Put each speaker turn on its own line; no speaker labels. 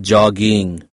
jogging.